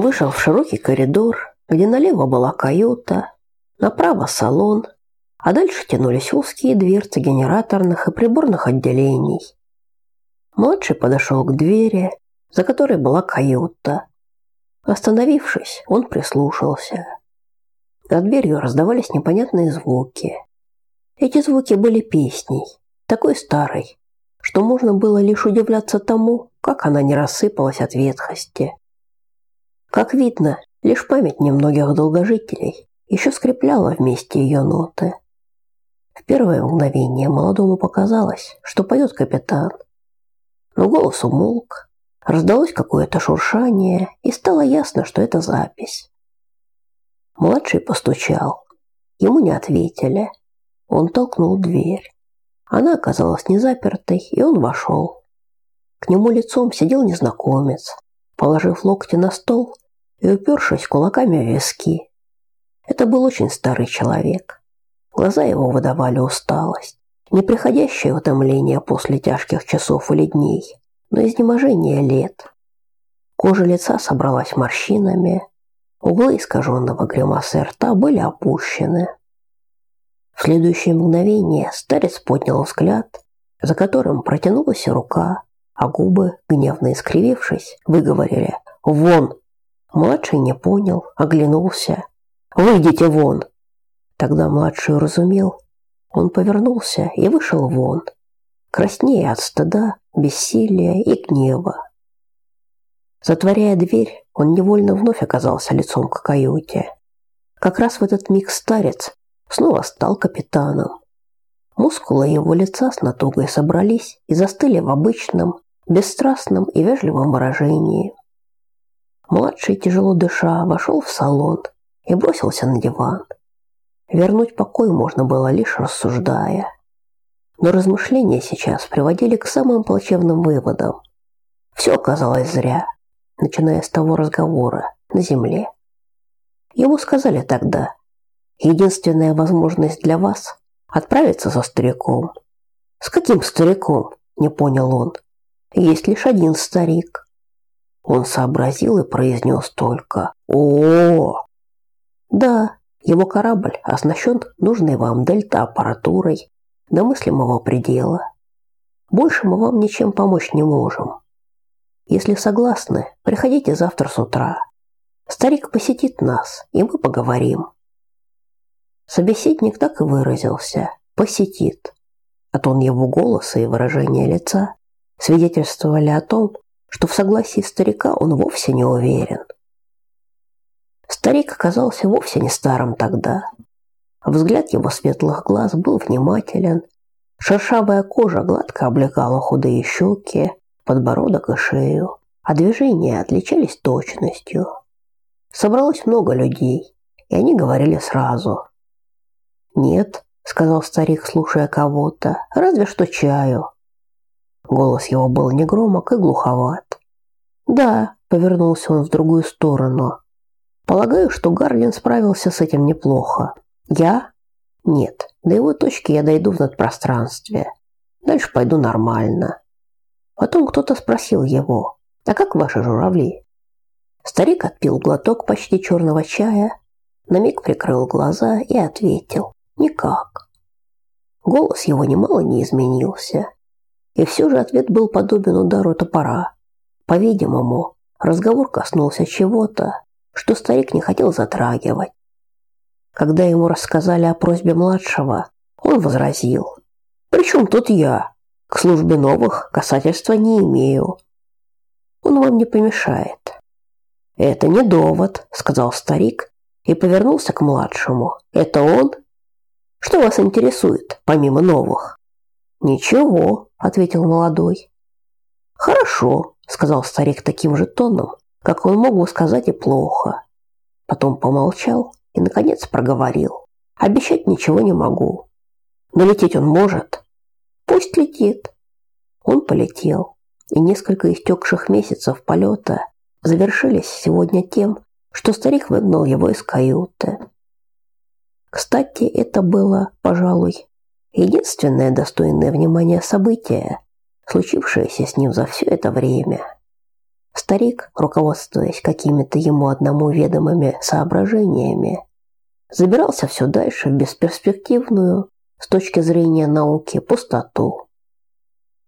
Вышел в широкий коридор, где налево была каюта, направо салон, а дальше тянулись узкие дверцы генераторных и приборных отделений. Младший подошел к двери, за которой была каюта. Остановившись, он прислушался. За дверью раздавались непонятные звуки. Эти звуки были песней, такой старой, что можно было лишь удивляться тому, как она не рассыпалась от ветхости. Как видно, лишь память немногих долгожителей еще скрепляла вместе ее ноты. В первое мгновение молодому показалось, что поет капитан. Но голос умолк, раздалось какое-то шуршание, и стало ясно, что это запись. Младший постучал. Ему не ответили. Он толкнул дверь. Она оказалась не запертой, и он вошел. К нему лицом сидел незнакомец, положив локти на стол и упершись кулаками в виски. Это был очень старый человек. Глаза его выдавали усталость, не приходящее утомление после тяжких часов или дней, но изнеможение лет. Кожа лица собралась морщинами, углы искаженного гримасы рта были опущены. В следующее мгновение старец поднял взгляд, за которым протянулась рука, а губы, гневно искривившись, выговорили «Вон!». Младший не понял, оглянулся. «Выйдите вон!». Тогда младший разумел. Он повернулся и вышел вон, краснея от стыда, бессилия и гнева. Затворяя дверь, он невольно вновь оказался лицом к каюте. Как раз в этот миг старец снова стал капитаном. Мускулы его лица с натугой собрались и застыли в обычном, бесстрастном и вежливом выражении. Младший, тяжело дыша, вошел в салон и бросился на диван. Вернуть покой можно было лишь рассуждая. Но размышления сейчас приводили к самым плачевным выводам. Все оказалось зря, начиная с того разговора на земле. Ему сказали тогда, Единственная возможность для вас отправиться за стариком. С каким стариком? Не понял он. Есть лишь один старик. Он сообразил и произнес только о, Да, его корабль оснащен нужной вам дельта-аппаратурой до мыслимого предела. Больше мы вам ничем помочь не можем. Если согласны, приходите завтра с утра. Старик посетит нас, и мы поговорим. Собеседник так и выразился «посетит». А тон его голоса и выражение лица свидетельствовали о том, что в согласии старика он вовсе не уверен. Старик оказался вовсе не старым тогда. Взгляд его светлых глаз был внимателен, шершавая кожа гладко облегала худые щеки, подбородок и шею, а движения отличались точностью. Собралось много людей, и они говорили сразу. «Нет», — сказал старик, слушая кого-то, — «разве что чаю». Голос его был негромок и глуховат. «Да», — повернулся он в другую сторону. «Полагаю, что Гарлин справился с этим неплохо. Я? Нет, до его точки я дойду в надпространстве. Дальше пойду нормально». Потом кто-то спросил его, «А как ваши журавли?» Старик отпил глоток почти черного чая, на миг прикрыл глаза и ответил. Никак. Голос его немало не изменился. И все же ответ был подобен удару топора. По-видимому, разговор коснулся чего-то, что старик не хотел затрагивать. Когда ему рассказали о просьбе младшего, он возразил. «При чем тут я? К службе новых касательства не имею. Он вам не помешает». «Это не довод», — сказал старик и повернулся к младшему. «Это он что вас интересует, помимо новых? Ничего, ответил молодой. Хорошо, сказал старик таким же тоном, как он мог бы сказать и плохо. Потом помолчал и наконец проговорил: "Обещать ничего не могу. Но лететь он может. Пусть летит". Он полетел, и несколько истекших месяцев полета завершились сегодня тем, что старик выгнал его из каюты. Кстати, это было, пожалуй, единственное достойное внимания событие, случившееся с ним за все это время. Старик, руководствуясь какими-то ему одному ведомыми соображениями, забирался все дальше в бесперспективную, с точки зрения науки, пустоту.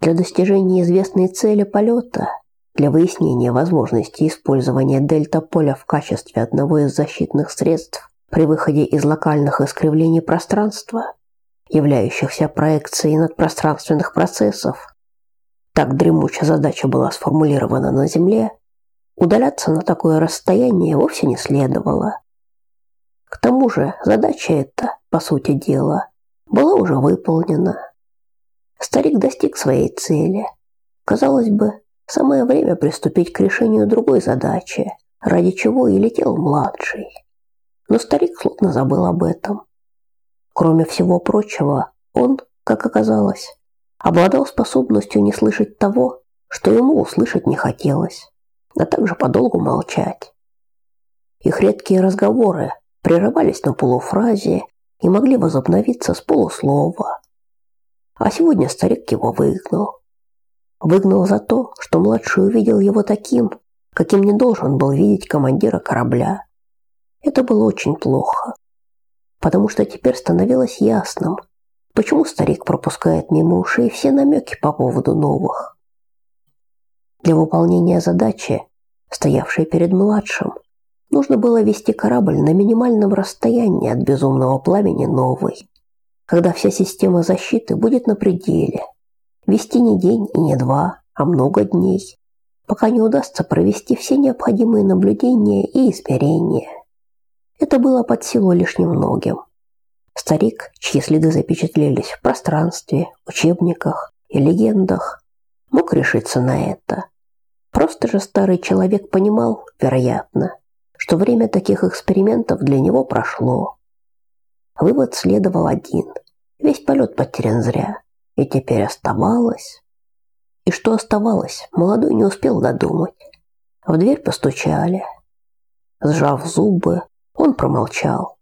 Для достижения известной цели полета, для выяснения возможности использования дельта-поля в качестве одного из защитных средств при выходе из локальных искривлений пространства, являющихся проекцией надпространственных процессов, так дремучая задача была сформулирована на Земле, удаляться на такое расстояние вовсе не следовало. К тому же задача эта, по сути дела, была уже выполнена. Старик достиг своей цели. Казалось бы, самое время приступить к решению другой задачи, ради чего и летел младший. Но старик словно забыл об этом. Кроме всего прочего, он, как оказалось, обладал способностью не слышать того, что ему услышать не хотелось, а также подолгу молчать. Их редкие разговоры прерывались на полуфразе и могли возобновиться с полуслова. А сегодня старик его выгнал. Выгнал за то, что младший увидел его таким, каким не должен был видеть командира корабля. Это было очень плохо, потому что теперь становилось ясным, Почему старик пропускает мимо ушей все намеки по поводу новых? Для выполнения задачи, стоявшей перед младшим, нужно было вести корабль на минимальном расстоянии от безумного пламени новой, когда вся система защиты будет на пределе. Вести не день и не два, а много дней, пока не удастся провести все необходимые наблюдения и измерения. Это было под силу лишь немногим. Старик, чьи следы запечатлелись в пространстве, учебниках и легендах, мог решиться на это. Просто же старый человек понимал, вероятно, что время таких экспериментов для него прошло. Вывод следовал один. Весь полет потерян зря. И теперь оставалось... И что оставалось, молодой не успел додумать. В дверь постучали. Сжав зубы, он промолчал.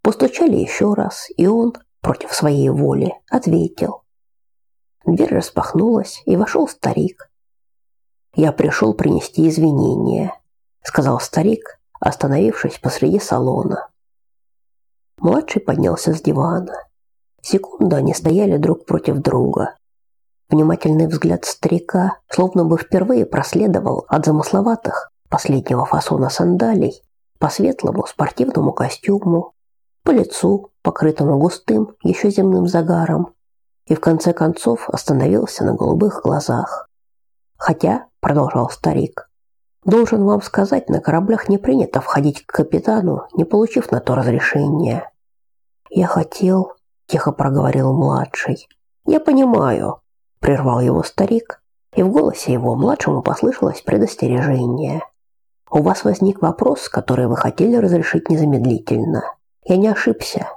Постучали еще раз, и он, против своей воли, ответил. Дверь распахнулась, и вошел старик. «Я пришел принести извинения», — сказал старик, остановившись посреди салона. Младший поднялся с дивана. Секунду они стояли друг против друга. Внимательный взгляд старика словно бы впервые проследовал от замысловатых последнего фасона сандалий по светлому спортивному костюму, по лицу, покрытому густым, еще земным загаром, и в конце концов остановился на голубых глазах. Хотя, продолжал старик, должен вам сказать, на кораблях не принято входить к капитану, не получив на то разрешения. Я хотел, тихо проговорил младший. Я понимаю, прервал его старик, и в голосе его младшему послышалось предостережение. У вас возник вопрос, который вы хотели разрешить незамедлительно. Я не ошибся.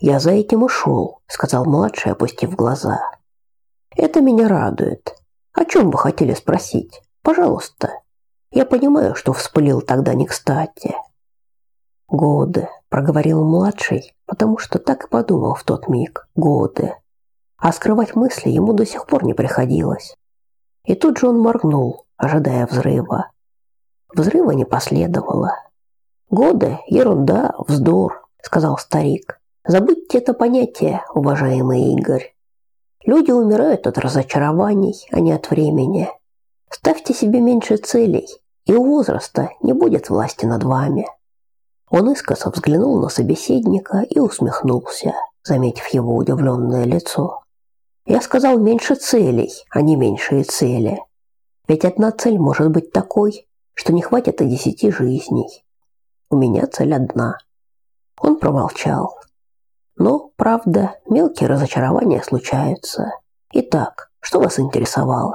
Я за этим и шел, сказал младший, опустив глаза. Это меня радует. О чем вы хотели спросить? Пожалуйста. Я понимаю, что вспылил тогда не кстати. Годы, проговорил младший, потому что так и подумал в тот миг. Годы. А скрывать мысли ему до сих пор не приходилось. И тут же он моргнул, ожидая взрыва. Взрыва не последовало. Годы – ерунда, вздор, сказал старик. Забудьте это понятие, уважаемый Игорь. Люди умирают от разочарований, а не от времени. Ставьте себе меньше целей, и у возраста не будет власти над вами. Он искоса взглянул на собеседника и усмехнулся, заметив его удивленное лицо. Я сказал меньше целей, а не меньшие цели. Ведь одна цель может быть такой, что не хватит и десяти жизней. У меня цель одна. Он промолчал. Но, правда, мелкие разочарования случаются. Итак, что вас интересовало?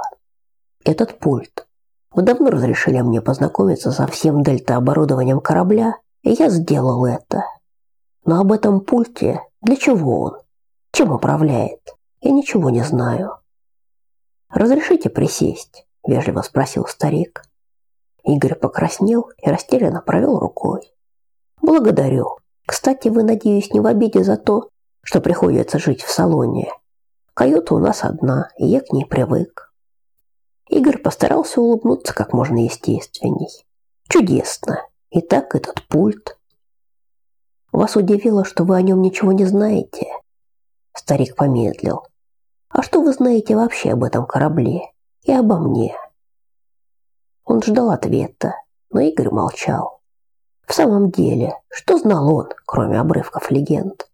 Этот пульт. Вы давно разрешили мне познакомиться со всем дельта-оборудованием корабля, и я сделал это. Но об этом пульте, для чего он? Чем управляет? Я ничего не знаю. Разрешите присесть, вежливо спросил старик. Игорь покраснел и растерянно провел рукой. Благодарю. Кстати, вы, надеюсь, не в обиде за то, что приходится жить в салоне. Каюта у нас одна, и я к ней привык. Игорь постарался улыбнуться как можно естественней. Чудесно. И так этот пульт. Вас удивило, что вы о нем ничего не знаете? Старик помедлил. А что вы знаете вообще об этом корабле и обо мне? Он ждал ответа, но Игорь молчал. В самом деле, что знал он, кроме обрывков легенд?